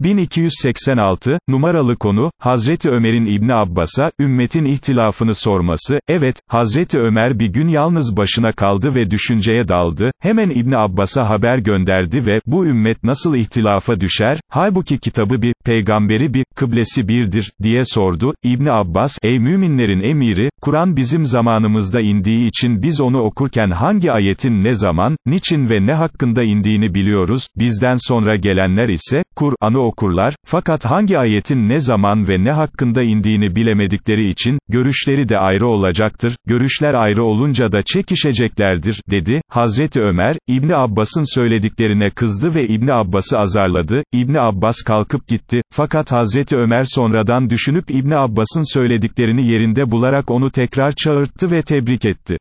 1286, numaralı konu, Hazreti Ömer'in İbni Abbas'a, ümmetin ihtilafını sorması, evet, Hazreti Ömer bir gün yalnız başına kaldı ve düşünceye daldı, hemen İbni Abbas'a haber gönderdi ve, bu ümmet nasıl ihtilafa düşer, halbuki kitabı bir, peygamberi bir, kıblesi birdir, diye sordu, İbni Abbas, ey müminlerin emiri, Kur'an bizim zamanımızda indiği için biz onu okurken hangi ayetin ne zaman, niçin ve ne hakkında indiğini biliyoruz, bizden sonra gelenler ise, Kur'an'ı okurlar, fakat hangi ayetin ne zaman ve ne hakkında indiğini bilemedikleri için, görüşleri de ayrı olacaktır, görüşler ayrı olunca da çekişeceklerdir, dedi, Hazreti Ömer, İbni Abbas'ın söylediklerine kızdı ve İbni Abbas'ı azarladı, İbni Abbas kalkıp gitti, fakat Hazreti Ömer sonradan düşünüp İbni Abbas'ın söylediklerini yerinde bularak onu tekrar çağırttı ve tebrik etti.